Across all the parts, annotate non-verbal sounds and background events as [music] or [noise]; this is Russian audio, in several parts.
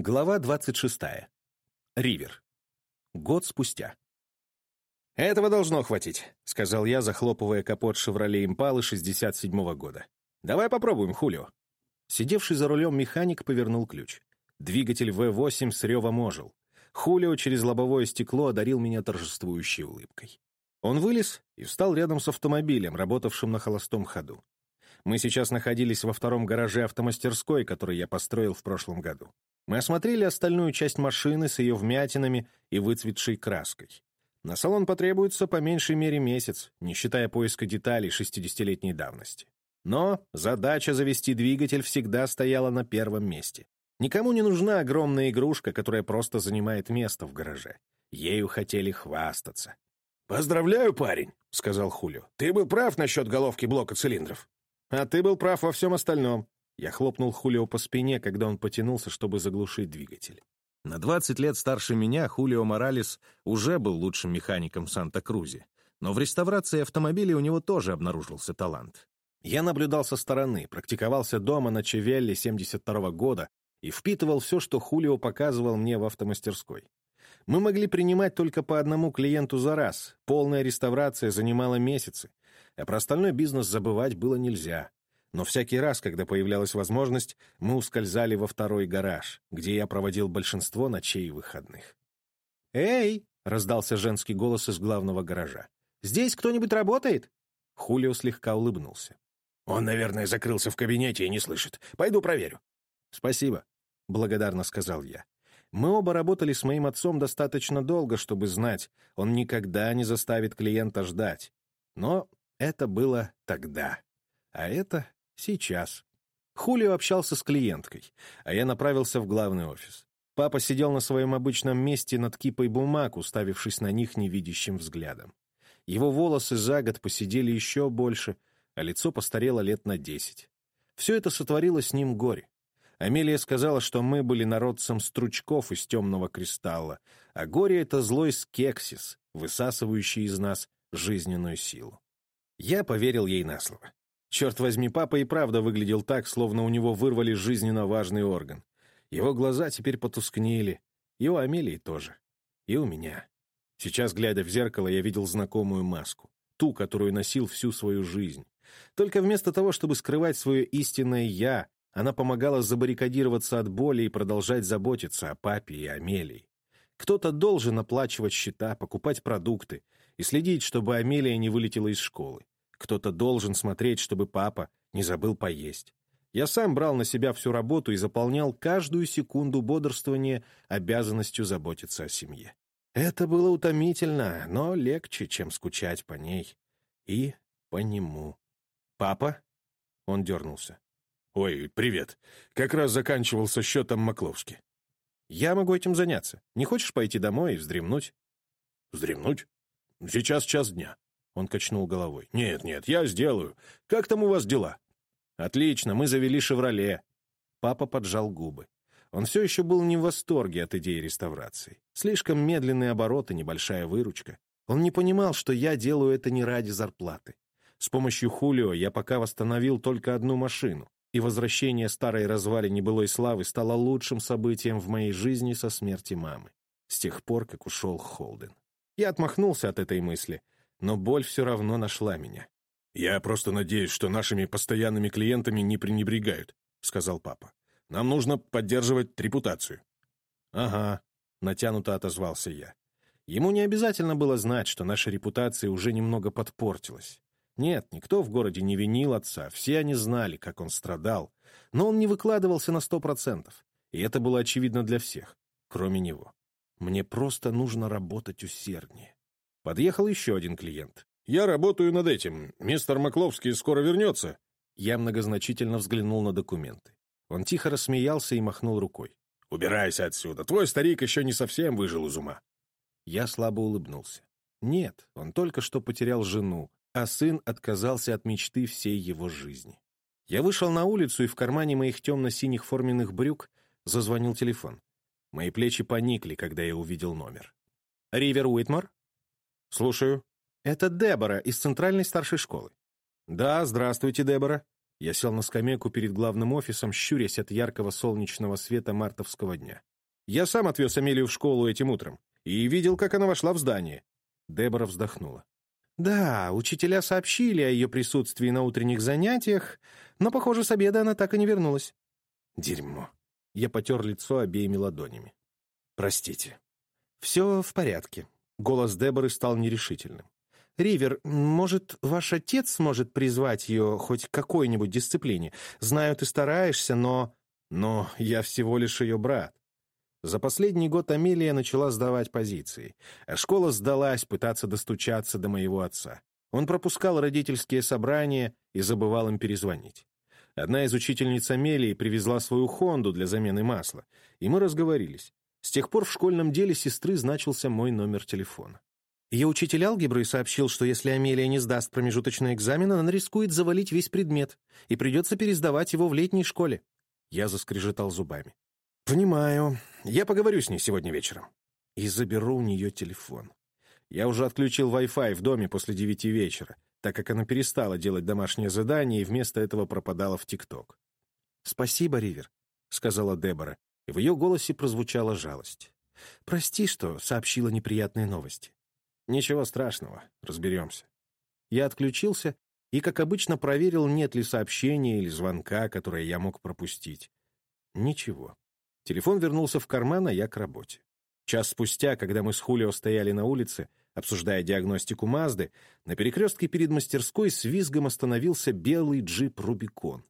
Глава 26. Ривер. Год спустя. «Этого должно хватить», — сказал я, захлопывая капот «Шевроле Импалы» 67-го года. «Давай попробуем, Хулио». Сидевший за рулем механик повернул ключ. Двигатель В-8 с ревом ожил. Хулио через лобовое стекло одарил меня торжествующей улыбкой. Он вылез и встал рядом с автомобилем, работавшим на холостом ходу. Мы сейчас находились во втором гараже автомастерской, который я построил в прошлом году. Мы осмотрели остальную часть машины с ее вмятинами и выцветшей краской. На салон потребуется по меньшей мере месяц, не считая поиска деталей 60-летней давности. Но задача завести двигатель всегда стояла на первом месте. Никому не нужна огромная игрушка, которая просто занимает место в гараже. Ею хотели хвастаться. «Поздравляю, парень», — сказал Хулио. «Ты был прав насчет головки блока цилиндров». «А ты был прав во всем остальном. Я хлопнул Хулио по спине, когда он потянулся, чтобы заглушить двигатель. На 20 лет старше меня Хулио Моралес уже был лучшим механиком в Санта-Крузе, но в реставрации автомобилей у него тоже обнаружился талант. Я наблюдал со стороны, практиковался дома на Чевелле 72 -го года и впитывал все, что Хулио показывал мне в автомастерской. Мы могли принимать только по одному клиенту за раз, полная реставрация занимала месяцы, а про остальной бизнес забывать было нельзя но всякий раз, когда появлялась возможность, мы ускользали во второй гараж, где я проводил большинство ночей и выходных. «Эй!» — раздался женский голос из главного гаража. «Здесь кто-нибудь работает?» Хулио слегка улыбнулся. «Он, наверное, закрылся в кабинете и не слышит. Пойду проверю». «Спасибо», — благодарно сказал я. Мы оба работали с моим отцом достаточно долго, чтобы знать, он никогда не заставит клиента ждать. Но это было тогда. А это Сейчас. Хулио общался с клиенткой, а я направился в главный офис. Папа сидел на своем обычном месте над кипой бумаг, уставившись на них невидящим взглядом. Его волосы за год посидели еще больше, а лицо постарело лет на десять. Все это сотворило с ним горе. Амелия сказала, что мы были народцем стручков из темного кристалла, а горе — это злой скексис, высасывающий из нас жизненную силу. Я поверил ей на слово. Черт возьми, папа и правда выглядел так, словно у него вырвали жизненно важный орган. Его глаза теперь потускнели. И у Амелии тоже. И у меня. Сейчас, глядя в зеркало, я видел знакомую маску. Ту, которую носил всю свою жизнь. Только вместо того, чтобы скрывать свое истинное «я», она помогала забаррикадироваться от боли и продолжать заботиться о папе и Амелии. Кто-то должен оплачивать счета, покупать продукты и следить, чтобы Амелия не вылетела из школы. Кто-то должен смотреть, чтобы папа не забыл поесть. Я сам брал на себя всю работу и заполнял каждую секунду бодрствования обязанностью заботиться о семье. Это было утомительно, но легче, чем скучать по ней. И по нему. «Папа?» Он дернулся. «Ой, привет. Как раз заканчивал со счетом Макловски». «Я могу этим заняться. Не хочешь пойти домой и вздремнуть?» «Вздремнуть? Сейчас час дня. Он качнул головой. «Нет, нет, я сделаю. Как там у вас дела?» «Отлично, мы завели «Шевроле». Папа поджал губы. Он все еще был не в восторге от идеи реставрации. Слишком медленные обороты, небольшая выручка. Он не понимал, что я делаю это не ради зарплаты. С помощью Хулио я пока восстановил только одну машину, и возвращение старой развалине былой славы стало лучшим событием в моей жизни со смерти мамы, с тех пор, как ушел Холден. Я отмахнулся от этой мысли — но боль все равно нашла меня. «Я просто надеюсь, что нашими постоянными клиентами не пренебрегают», — сказал папа. «Нам нужно поддерживать репутацию». «Ага», — натянуто отозвался я. Ему не обязательно было знать, что наша репутация уже немного подпортилась. Нет, никто в городе не винил отца, все они знали, как он страдал, но он не выкладывался на сто процентов, и это было очевидно для всех, кроме него. Мне просто нужно работать усерднее. Подъехал еще один клиент. «Я работаю над этим. Мистер Макловский скоро вернется». Я многозначительно взглянул на документы. Он тихо рассмеялся и махнул рукой. «Убирайся отсюда. Твой старик еще не совсем выжил из ума». Я слабо улыбнулся. Нет, он только что потерял жену, а сын отказался от мечты всей его жизни. Я вышел на улицу, и в кармане моих темно-синих форменных брюк зазвонил телефон. Мои плечи поникли, когда я увидел номер. «Ривер Уитмор?» «Слушаю». «Это Дебора из Центральной старшей школы». «Да, здравствуйте, Дебора». Я сел на скамейку перед главным офисом, щурясь от яркого солнечного света мартовского дня. Я сам отвез Амелию в школу этим утром и видел, как она вошла в здание. Дебора вздохнула. Да, учителя сообщили о ее присутствии на утренних занятиях, но, похоже, с обеда она так и не вернулась. Дерьмо. Я потер лицо обеими ладонями. Простите. Все в порядке. Голос Деборы стал нерешительным. «Ривер, может, ваш отец сможет призвать ее хоть к какой-нибудь дисциплине? Знаю, ты стараешься, но...» «Но я всего лишь ее брат». За последний год Амелия начала сдавать позиции, а школа сдалась пытаться достучаться до моего отца. Он пропускал родительские собрания и забывал им перезвонить. Одна из учительниц Амелии привезла свою «Хонду» для замены масла, и мы разговорились. С тех пор в школьном деле сестры значился мой номер телефона. Ее учитель алгебры сообщил, что если Амелия не сдаст промежуточный экзамен, она рискует завалить весь предмет, и придется пересдавать его в летней школе. Я заскрежетал зубами. «Понимаю. Я поговорю с ней сегодня вечером. И заберу у нее телефон. Я уже отключил Wi-Fi в доме после девяти вечера, так как она перестала делать домашнее задание и вместо этого пропадала в ТикТок. «Спасибо, Ривер», — сказала Дебора, и в ее голосе прозвучала жалость. «Прости, что сообщила неприятные новости». «Ничего страшного, разберемся». Я отключился и, как обычно, проверил, нет ли сообщения или звонка, которое я мог пропустить. Ничего. Телефон вернулся в карман, а я к работе. Час спустя, когда мы с Хулио стояли на улице, обсуждая диагностику Мазды, на перекрестке перед мастерской с визгом остановился белый джип «Рубикон».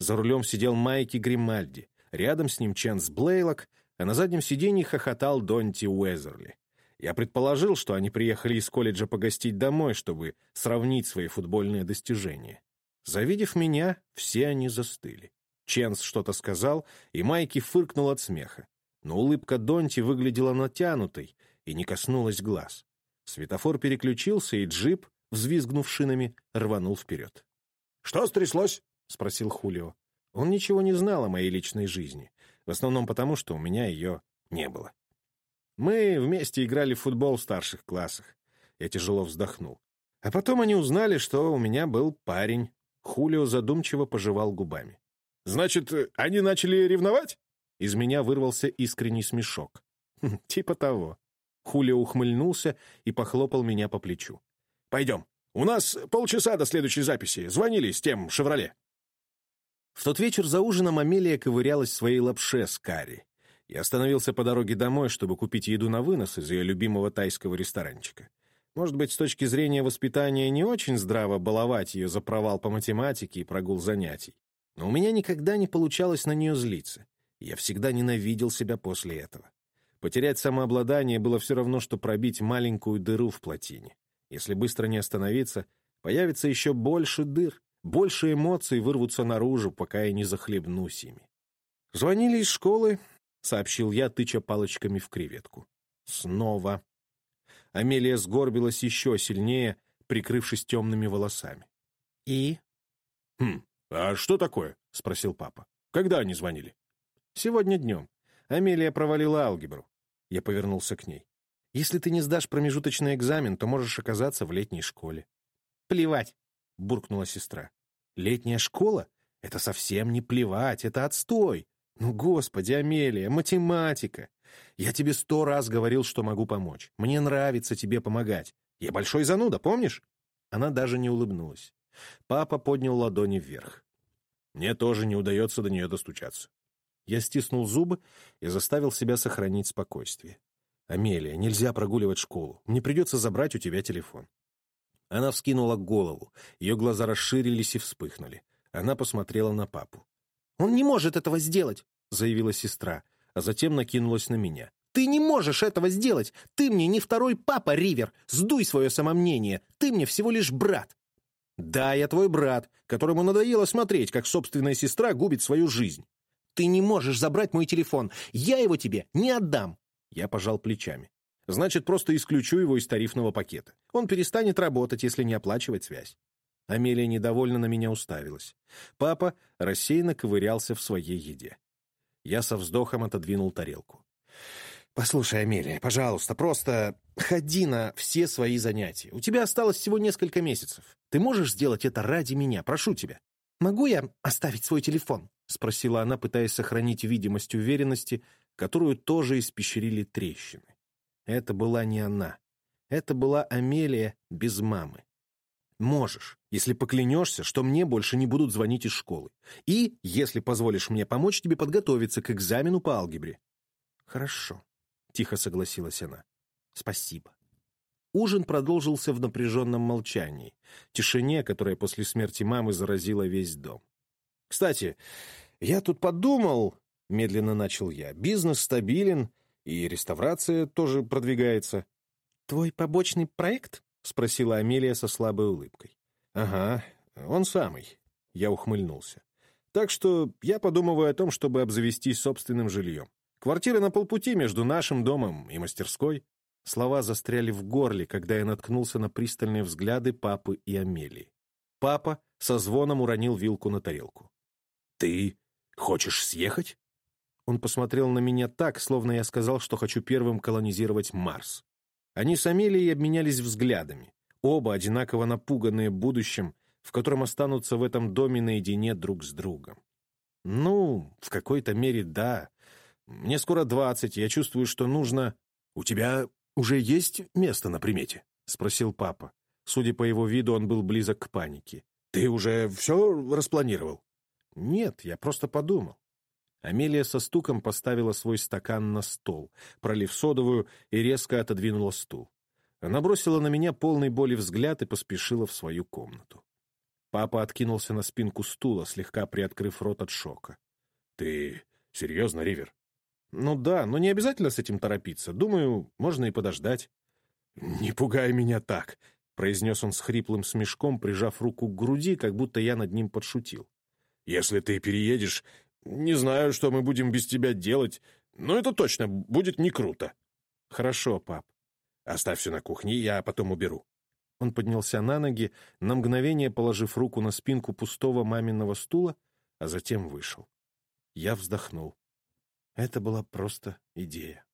За рулем сидел Майки Гримальди, рядом с ним Ченс Блейлок, а на заднем сиденье хохотал Донти Уэзерли. Я предположил, что они приехали из колледжа погостить домой, чтобы сравнить свои футбольные достижения. Завидев меня, все они застыли. Ченс что-то сказал, и Майки фыркнул от смеха. Но улыбка Донти выглядела натянутой и не коснулась глаз. Светофор переключился, и джип, взвизгнув шинами, рванул вперед. «Что стряслось?» — спросил Хулио. Он ничего не знал о моей личной жизни, в основном потому, что у меня ее не было. Мы вместе играли в футбол в старших классах. Я тяжело вздохнул. А потом они узнали, что у меня был парень. Хулио задумчиво пожевал губами. «Значит, они начали ревновать?» Из меня вырвался искренний смешок. «Хм, [laughs] «Типа того». Хулио ухмыльнулся и похлопал меня по плечу. «Пойдем. У нас полчаса до следующей записи. Звонили с тем «Шевроле». В тот вечер за ужином Амелия ковырялась в своей лапше с карри. Я остановился по дороге домой, чтобы купить еду на вынос из ее любимого тайского ресторанчика. Может быть, с точки зрения воспитания не очень здраво баловать ее за провал по математике и прогул занятий. Но у меня никогда не получалось на нее злиться. Я всегда ненавидел себя после этого. Потерять самообладание было все равно, что пробить маленькую дыру в плотине. Если быстро не остановиться, появится еще больше дыр, больше эмоций вырвутся наружу, пока я не захлебнусь ими. Звонили из школы, — сообщил я, тыча палочками в креветку. Снова. Амелия сгорбилась еще сильнее, прикрывшись темными волосами. «И?» «Хм, а что такое?» — спросил папа. «Когда они звонили?» «Сегодня днем. Амелия провалила алгебру». Я повернулся к ней. «Если ты не сдашь промежуточный экзамен, то можешь оказаться в летней школе». «Плевать!» — буркнула сестра. «Летняя школа? Это совсем не плевать, это отстой. «Ну, господи, Амелия, математика! Я тебе сто раз говорил, что могу помочь. Мне нравится тебе помогать. Я большой зануда, помнишь?» Она даже не улыбнулась. Папа поднял ладони вверх. «Мне тоже не удается до нее достучаться». Я стиснул зубы и заставил себя сохранить спокойствие. «Амелия, нельзя прогуливать школу. Мне придется забрать у тебя телефон». Она вскинула голову. Ее глаза расширились и вспыхнули. Она посмотрела на папу. «Он не может этого сделать!» — заявила сестра, а затем накинулась на меня. «Ты не можешь этого сделать! Ты мне не второй папа, Ривер! Сдуй свое самомнение! Ты мне всего лишь брат!» «Да, я твой брат, которому надоело смотреть, как собственная сестра губит свою жизнь. Ты не можешь забрать мой телефон! Я его тебе не отдам!» Я пожал плечами. «Значит, просто исключу его из тарифного пакета. Он перестанет работать, если не оплачивать связь». Амелия недовольно на меня уставилась. Папа рассеянно ковырялся в своей еде. Я со вздохом отодвинул тарелку. «Послушай, Амелия, пожалуйста, просто ходи на все свои занятия. У тебя осталось всего несколько месяцев. Ты можешь сделать это ради меня, прошу тебя». «Могу я оставить свой телефон?» — спросила она, пытаясь сохранить видимость уверенности, которую тоже испещрили трещины. Это была не она. Это была Амелия без мамы. Можешь, если поклянешься, что мне больше не будут звонить из школы. И, если позволишь мне помочь тебе подготовиться к экзамену по алгебре. Хорошо, — тихо согласилась она. Спасибо. Ужин продолжился в напряженном молчании, тишине, которая после смерти мамы заразила весь дом. «Кстати, я тут подумал», — медленно начал я, — «бизнес стабилен, и реставрация тоже продвигается». «Твой побочный проект?» — спросила Амелия со слабой улыбкой. «Ага, он самый», — я ухмыльнулся. «Так что я подумываю о том, чтобы обзавестись собственным жильем. Квартира на полпути между нашим домом и мастерской». Слова застряли в горле, когда я наткнулся на пристальные взгляды папы и Амелии. Папа со звоном уронил вилку на тарелку. «Ты хочешь съехать?» Он посмотрел на меня так, словно я сказал, что хочу первым колонизировать Марс. Они с Амелией обменялись взглядами, оба одинаково напуганные будущим, в котором останутся в этом доме наедине друг с другом. «Ну, в какой-то мере, да. Мне скоро двадцать, я чувствую, что нужно...» «У тебя уже есть место на примете?» — спросил папа. Судя по его виду, он был близок к панике. «Ты уже все распланировал?» «Нет, я просто подумал. Амелия со стуком поставила свой стакан на стол, пролив содовую и резко отодвинула стул. Она бросила на меня полный боли взгляд и поспешила в свою комнату. Папа откинулся на спинку стула, слегка приоткрыв рот от шока. «Ты серьезно, Ривер?» «Ну да, но не обязательно с этим торопиться. Думаю, можно и подождать». «Не пугай меня так», — произнес он с хриплым смешком, прижав руку к груди, как будто я над ним подшутил. «Если ты переедешь, не знаю, что мы будем без тебя делать, но это точно будет не круто. Хорошо, пап. Оставь все на кухне, я потом уберу. Он поднялся на ноги, на мгновение положив руку на спинку пустого маминого стула, а затем вышел. Я вздохнул. Это была просто идея.